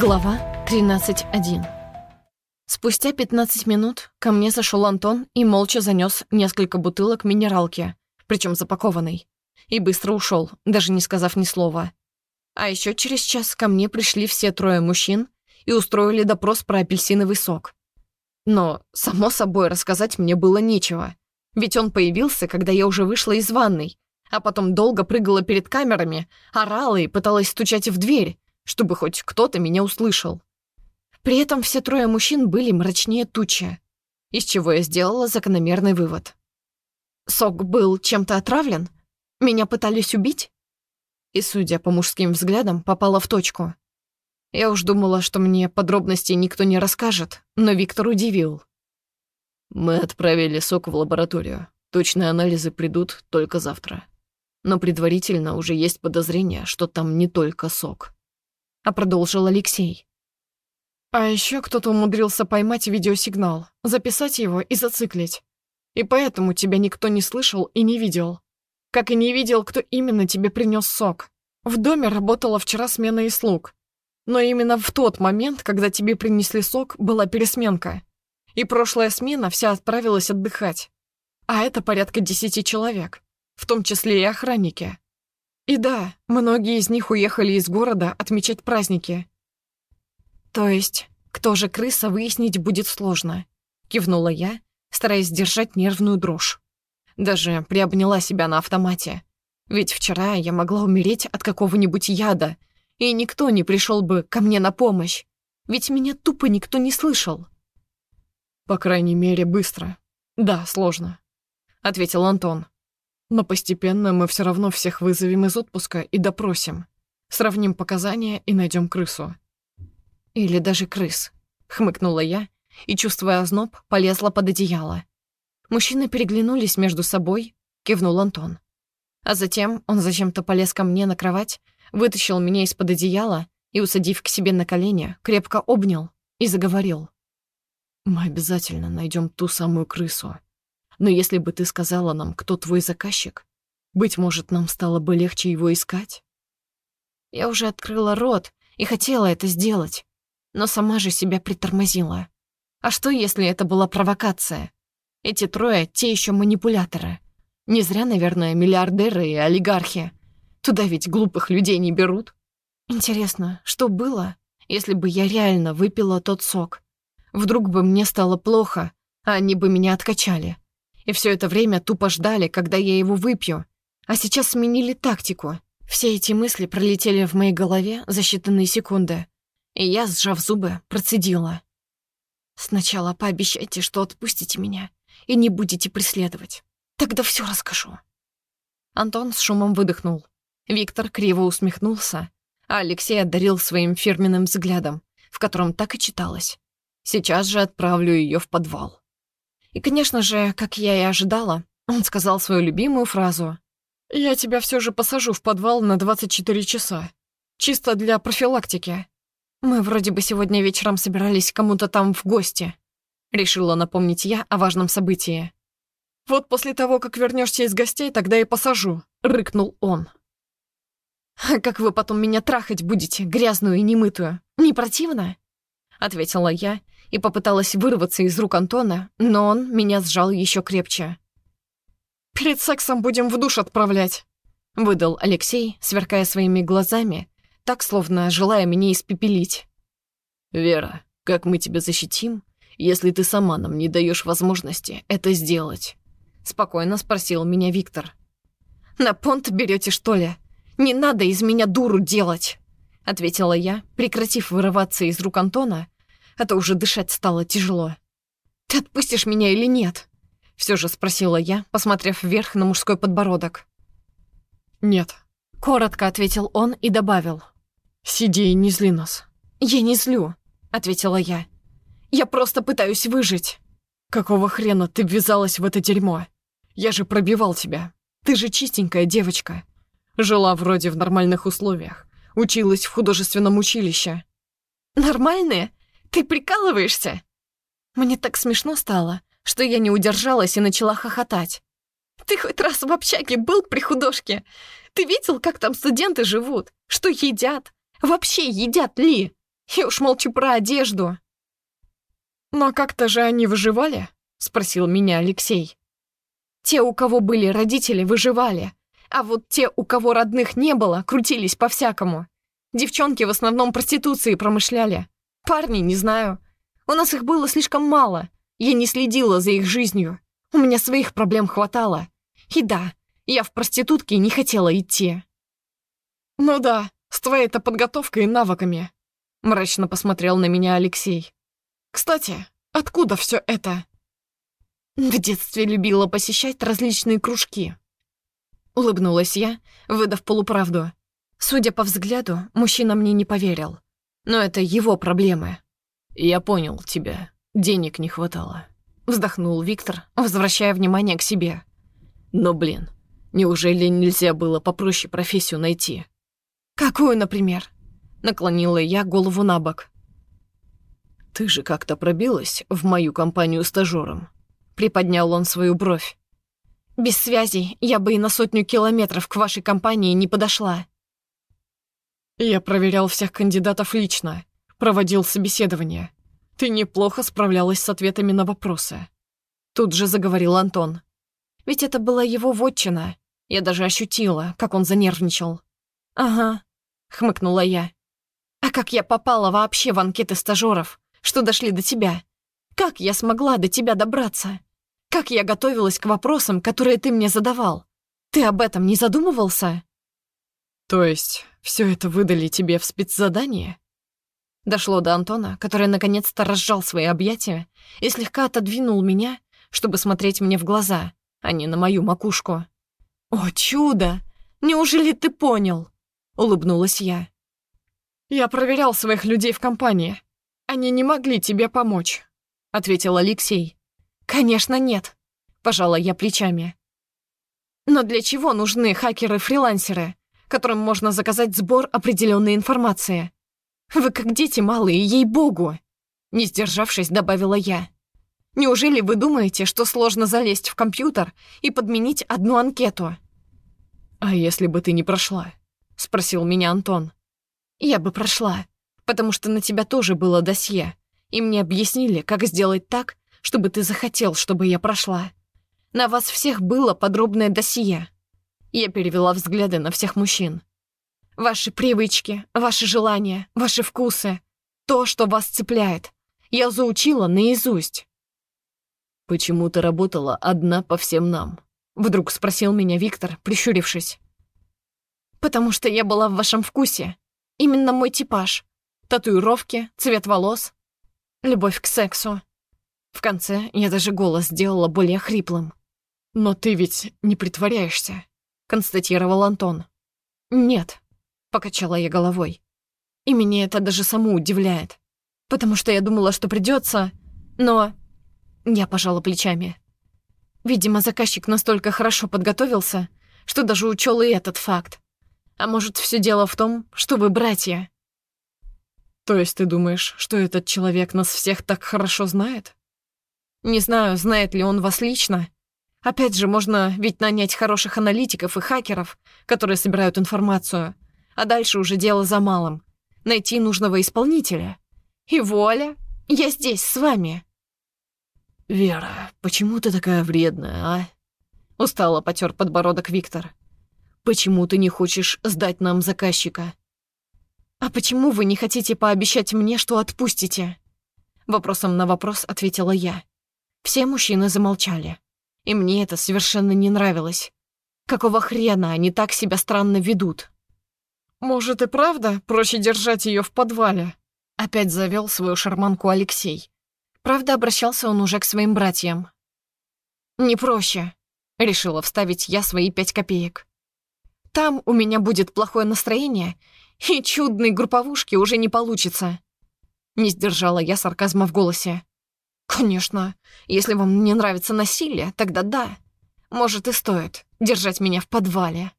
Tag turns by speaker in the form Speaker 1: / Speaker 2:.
Speaker 1: Глава 13.1 Спустя 15 минут ко мне зашел Антон и молча занес несколько бутылок минералки, причем запакованной, и быстро ушел, даже не сказав ни слова. А еще через час ко мне пришли все трое мужчин и устроили допрос про апельсиновый сок. Но, само собой, рассказать мне было нечего, ведь он появился, когда я уже вышла из ванной, а потом долго прыгала перед камерами, орала и пыталась стучать в дверь, чтобы хоть кто-то меня услышал. При этом все трое мужчин были мрачнее тучи, из чего я сделала закономерный вывод. Сок был чем-то отравлен? Меня пытались убить? И, судя по мужским взглядам, попала в точку. Я уж думала, что мне подробностей никто не расскажет, но Виктор удивил.
Speaker 2: «Мы отправили сок в лабораторию. Точные анализы придут только завтра. Но предварительно уже есть подозрение, что там не только сок».
Speaker 1: А продолжил Алексей. А еще кто-то умудрился поймать видеосигнал, записать его и зациклить. И поэтому тебя никто не слышал и не видел. Как и не видел, кто именно тебе принес сок. В доме работала вчера смена и слуг. Но именно в тот момент, когда тебе принесли сок, была пересменка. И прошлая смена вся отправилась отдыхать. А это порядка десяти человек, в том числе и охранники. И да, многие из них уехали из города отмечать праздники. То есть, кто же крыса, выяснить будет сложно, кивнула я, стараясь сдержать нервную дрожь. Даже приобняла себя на автомате. Ведь вчера я могла умереть от какого-нибудь яда, и никто не пришел бы ко мне на помощь. Ведь меня тупо никто не слышал.
Speaker 3: По крайней мере, быстро. Да, сложно, ответил Антон. Но постепенно мы все равно всех вызовем из отпуска и допросим. Сравним показания и найдем крысу.
Speaker 1: Или даже крыс, хмыкнула я и, чувствуя озноб, полезла под одеяло. Мужчины переглянулись между собой, кивнул Антон. А затем он зачем-то полез ко мне на кровать, вытащил меня из-под одеяла и, усадив к себе на колени, крепко обнял и заговорил.
Speaker 2: «Мы обязательно найдем ту самую крысу. Но если бы ты сказала нам, кто твой заказчик, быть может, нам стало бы легче его искать?»
Speaker 1: Я уже открыла рот и хотела это сделать, но сама же себя притормозила. А что, если это была провокация? Эти трое — те еще манипуляторы. Не зря, наверное, миллиардеры и олигархи. Туда ведь глупых людей не берут. Интересно, что было, если бы я реально выпила тот сок? Вдруг бы мне стало плохо, а они бы меня откачали. И все это время тупо ждали, когда я его выпью. А сейчас сменили тактику. Все эти мысли пролетели в моей голове за считанные секунды. И я, сжав зубы, процедила. «Сначала пообещайте, что отпустите меня и не будете преследовать. Тогда все расскажу». Антон с шумом выдохнул. Виктор криво усмехнулся, а Алексей одарил своим фирменным взглядом, в котором так и читалось. «Сейчас же отправлю ее в подвал». И, конечно же, как я и ожидала, он сказал свою любимую фразу «Я тебя все же посажу в подвал на 24 часа. Чисто для профилактики. Мы вроде бы сегодня вечером собирались кому-то там в гости. Решила напомнить я о важном событии. «Вот после того, как вернешься из гостей, тогда и посажу», — рыкнул он. «А как вы потом меня трахать будете, грязную и немытую? Не противно?» — ответила я и попыталась вырваться из рук Антона, но он меня сжал еще крепче. «Перед сексом будем в душ отправлять», — выдал Алексей, сверкая своими глазами, так, словно желая меня испепелить.
Speaker 2: «Вера, как мы тебя защитим, если ты сама нам не даешь возможности это сделать?»
Speaker 1: Спокойно спросил меня Виктор. «На понт берете что ли? Не надо из меня дуру делать!» Ответила я, прекратив вырываться из рук Антона, а то уже дышать стало тяжело. «Ты отпустишь меня или нет?» Все же спросила я, посмотрев вверх на мужской подбородок.
Speaker 3: «Нет», —
Speaker 1: коротко ответил он и добавил.
Speaker 3: «Сиди и не зли нас».
Speaker 1: «Я не злю», — ответила я. Я просто пытаюсь выжить».
Speaker 3: «Какого хрена ты ввязалась в это дерьмо? Я же пробивал тебя. Ты же чистенькая девочка. Жила вроде в нормальных условиях. Училась в художественном училище».
Speaker 1: «Нормальные? Ты прикалываешься?» Мне так смешно стало, что я не удержалась и начала хохотать. «Ты хоть раз в общаге был при художке? Ты видел, как там студенты живут? Что едят? Вообще едят ли?» Я уж молчу про одежду.
Speaker 3: «Но как-то же они выживали?» — спросил меня Алексей.
Speaker 1: Те, у кого были родители, выживали. А вот те, у кого родных не было, крутились по-всякому. Девчонки в основном проституцией промышляли. Парни, не знаю. У нас их было слишком мало. Я не следила за их жизнью. У меня своих проблем хватало. И да, я в проститутки не хотела идти.
Speaker 3: «Ну да, с твоей-то подготовкой и навыками», — мрачно посмотрел на меня Алексей. «Кстати, откуда все это?»
Speaker 1: В детстве любила посещать различные кружки. Улыбнулась я, выдав полуправду. Судя по взгляду, мужчина мне не поверил. Но это его проблемы.
Speaker 2: «Я понял тебя. Денег не хватало», —
Speaker 1: вздохнул Виктор, возвращая внимание к себе.
Speaker 2: «Но, блин, неужели нельзя было попроще профессию найти?»
Speaker 1: «Какую, например?» — наклонила я голову на бок.
Speaker 2: «Ты же как-то пробилась в мою компанию стажером», — приподнял он свою бровь.
Speaker 1: «Без связи я бы и на сотню километров к вашей компании не подошла».
Speaker 3: «Я проверял всех кандидатов лично, проводил собеседование. Ты неплохо справлялась с ответами на вопросы».
Speaker 1: Тут же заговорил Антон. Ведь это была его вотчина. Я даже ощутила, как он занервничал. «Ага», — хмыкнула я. «А как я попала вообще в анкеты стажеров? что дошли до тебя. Как я смогла до тебя добраться? Как я готовилась к вопросам, которые ты мне задавал? Ты об этом не задумывался?
Speaker 3: То есть все это выдали тебе в спецзадание?
Speaker 1: Дошло до Антона, который наконец-то разжал свои объятия и слегка отодвинул меня, чтобы смотреть мне в глаза, а не на мою макушку. «О, чудо! Неужели ты понял?» — улыбнулась я.
Speaker 3: «Я проверял своих людей в компании. «Они не могли тебе помочь», — ответил Алексей.
Speaker 1: «Конечно нет», — пожала я плечами. «Но для чего нужны хакеры-фрилансеры, которым можно заказать сбор определенной информации? Вы как дети малые, ей-богу!» Не сдержавшись, добавила я. «Неужели вы думаете, что сложно залезть в компьютер и подменить одну анкету?»
Speaker 3: «А если бы ты не прошла?» — спросил меня Антон.
Speaker 1: «Я бы прошла», потому что на тебя тоже было досье, и мне объяснили, как сделать так, чтобы ты захотел, чтобы я прошла. На вас всех было подробное досье. Я перевела взгляды на всех мужчин. Ваши привычки, ваши желания, ваши вкусы, то, что вас цепляет, я заучила наизусть.
Speaker 2: «Почему ты работала одна по всем нам?» — вдруг спросил меня Виктор, прищурившись.
Speaker 1: «Потому что я была в вашем вкусе. Именно мой типаж. Татуировки, цвет волос, любовь к сексу. В конце я даже голос сделала более хриплым.
Speaker 3: «Но ты ведь не притворяешься», — констатировал Антон.
Speaker 1: «Нет», — покачала я головой. И меня это даже саму удивляет. Потому что я думала, что придется, но... Я пожала плечами. Видимо, заказчик настолько хорошо подготовился, что даже учел и этот факт. А может, все дело в том, что вы братья.
Speaker 3: То есть ты думаешь, что этот человек нас всех так хорошо знает?
Speaker 1: Не знаю, знает ли он вас лично. Опять же, можно ведь нанять хороших аналитиков и хакеров, которые собирают информацию. А дальше уже дело за малым. Найти нужного исполнителя. И вуаля, я здесь с вами.
Speaker 2: «Вера, почему ты такая вредная, а?» Устало потер подбородок Виктор. «Почему ты не хочешь сдать нам заказчика?»
Speaker 1: «А почему вы не хотите пообещать мне, что отпустите?» Вопросом на вопрос ответила я. Все мужчины замолчали. И мне это совершенно не нравилось. Какого хрена они так себя странно ведут?
Speaker 3: «Может и правда проще держать ее в подвале?»
Speaker 1: Опять завел свою шарманку Алексей. Правда, обращался он уже к своим братьям. «Не проще», — решила вставить я свои пять копеек. «Там у меня будет плохое настроение, и чудной групповушки уже не получится. Не сдержала я сарказма в голосе. Конечно, если вам не нравится насилие, тогда да. Может и стоит держать меня в подвале.